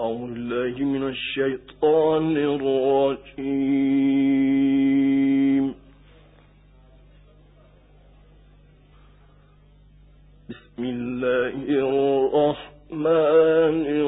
أعوذ من الشيطان الرجيم. بسم الله الرحمن الرحيم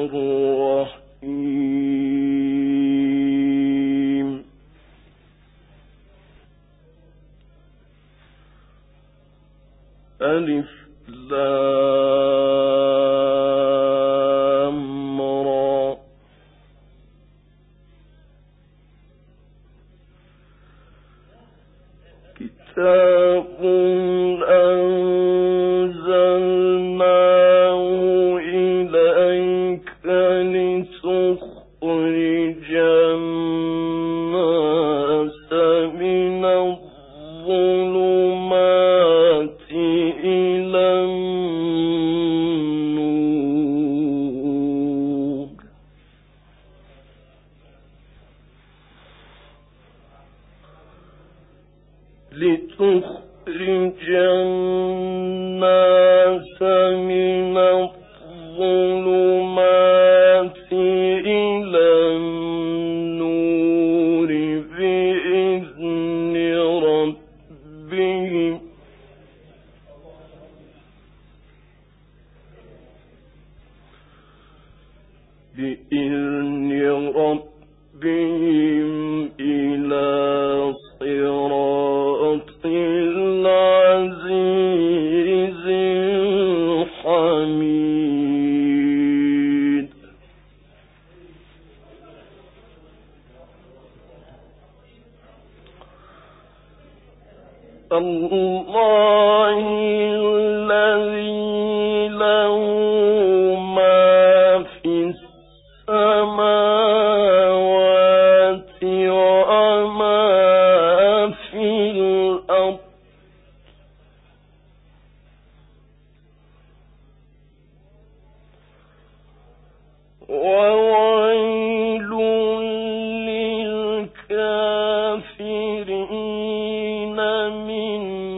age من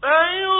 哎呦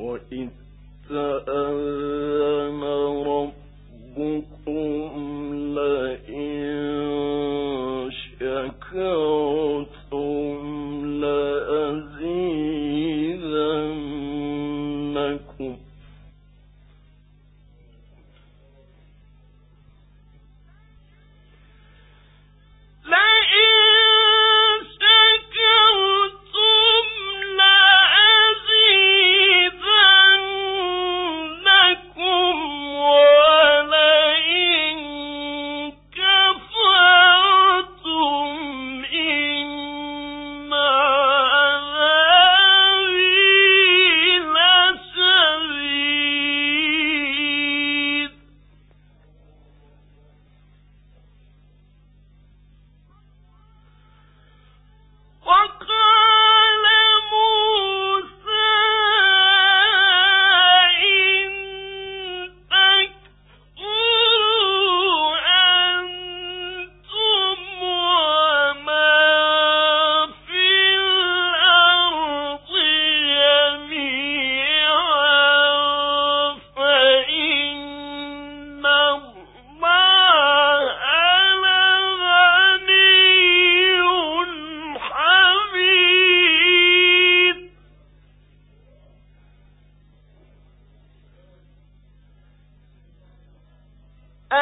وإذ تأذن ربكم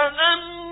والذين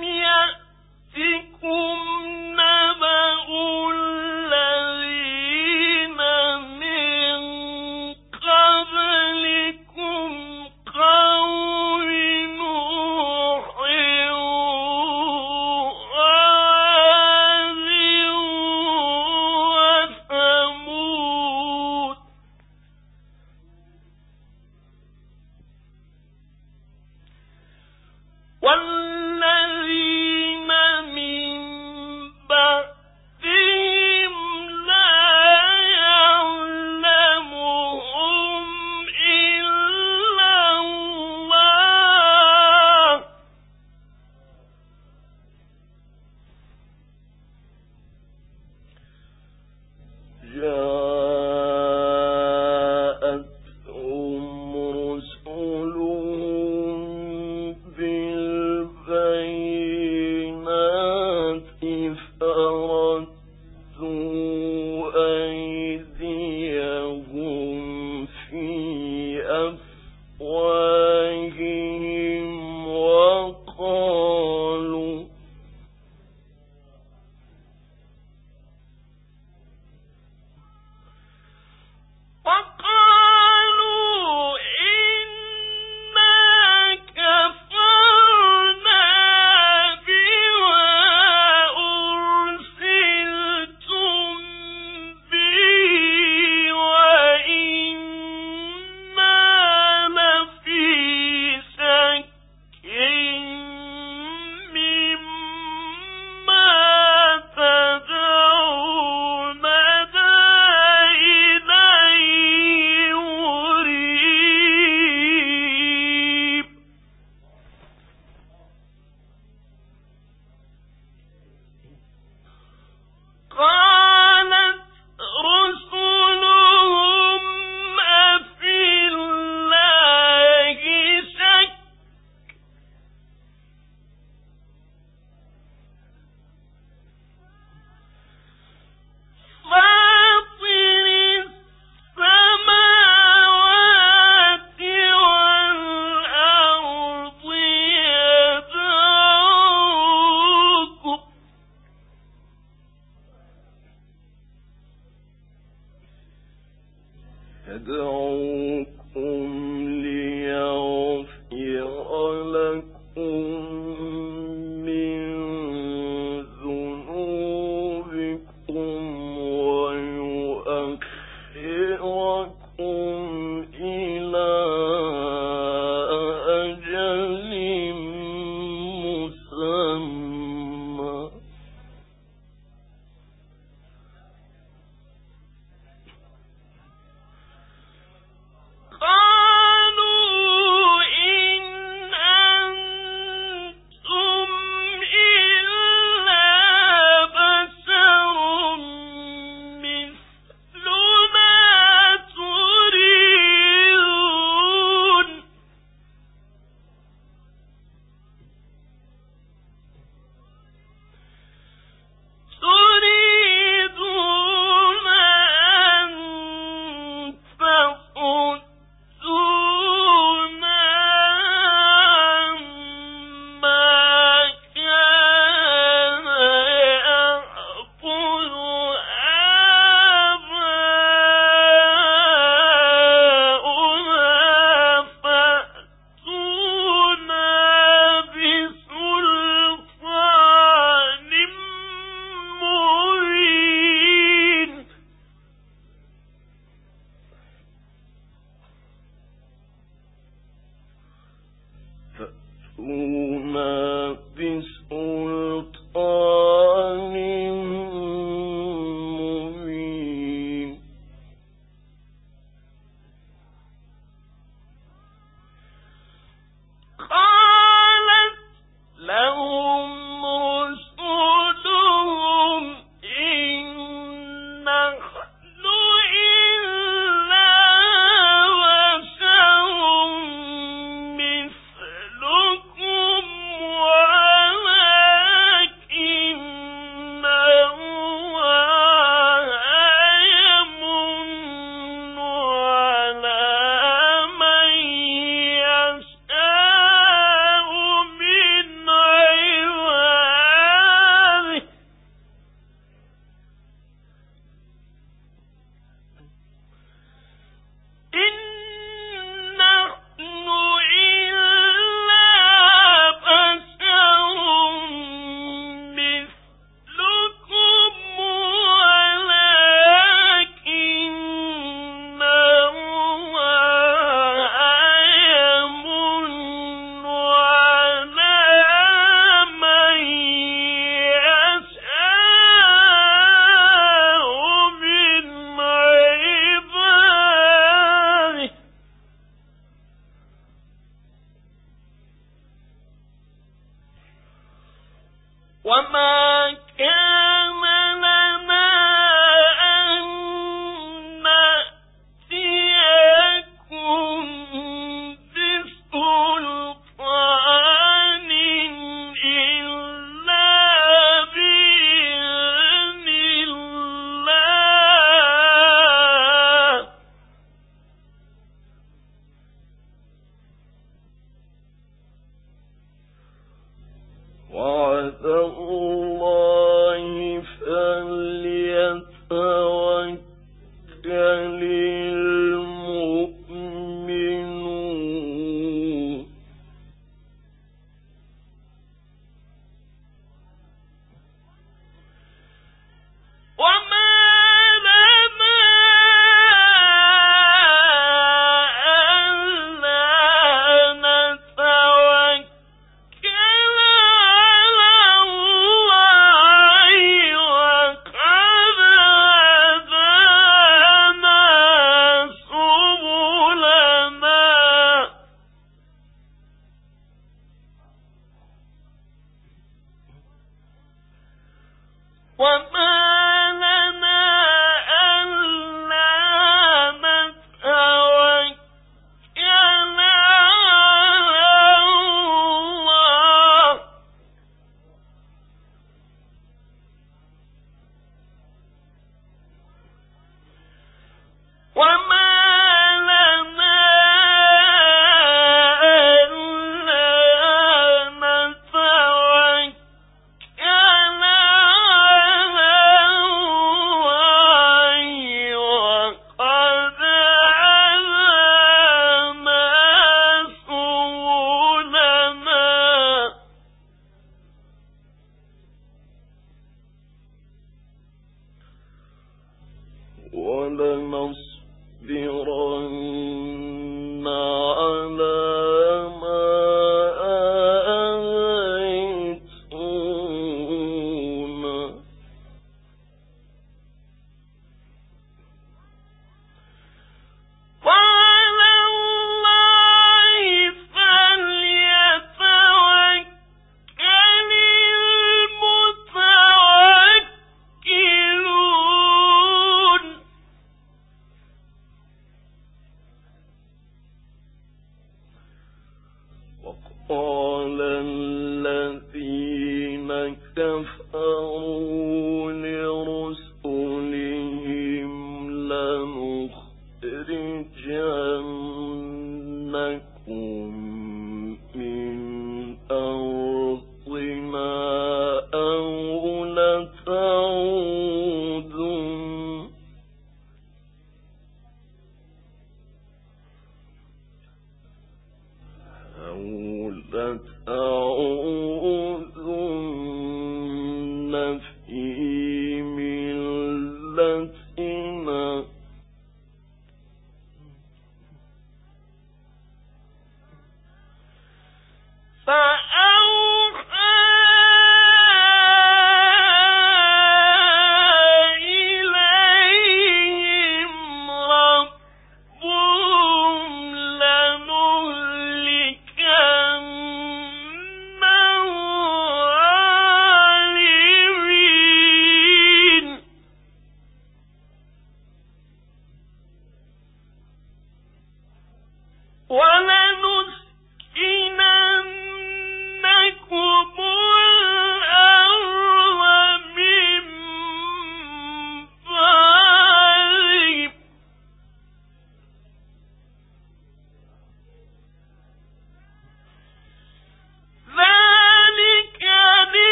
ولنسكننكم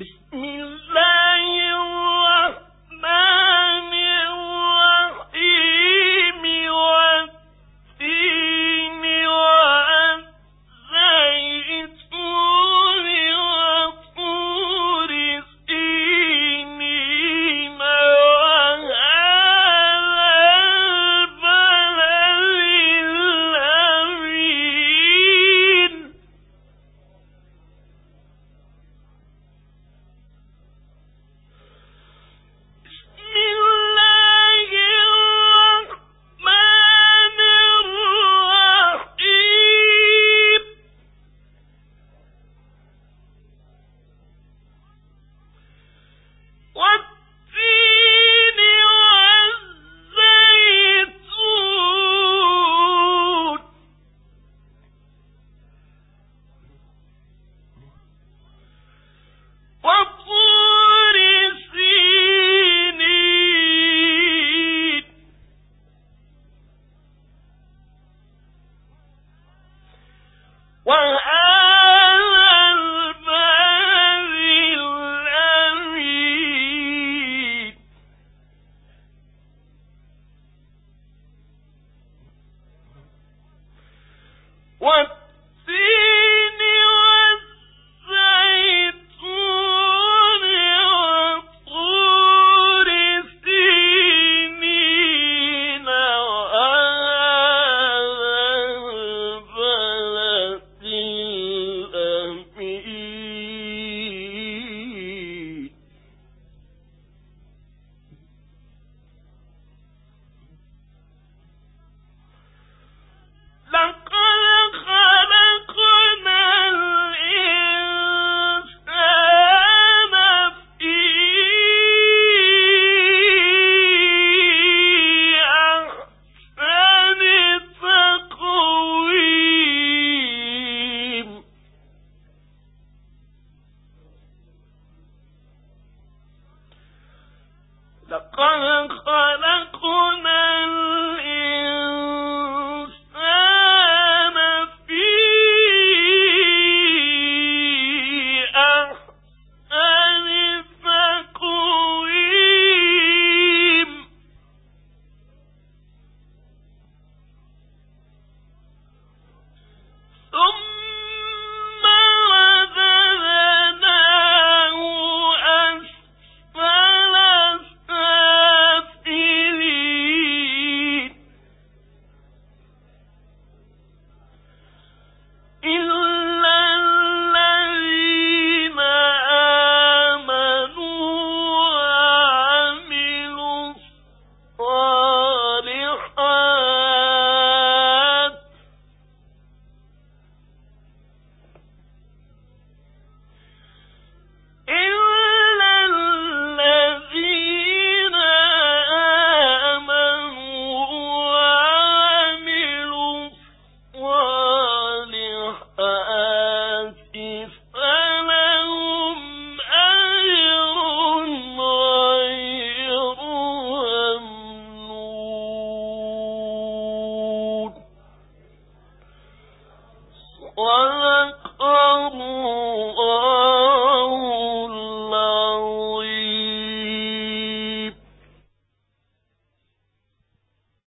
بسم الله وذكروا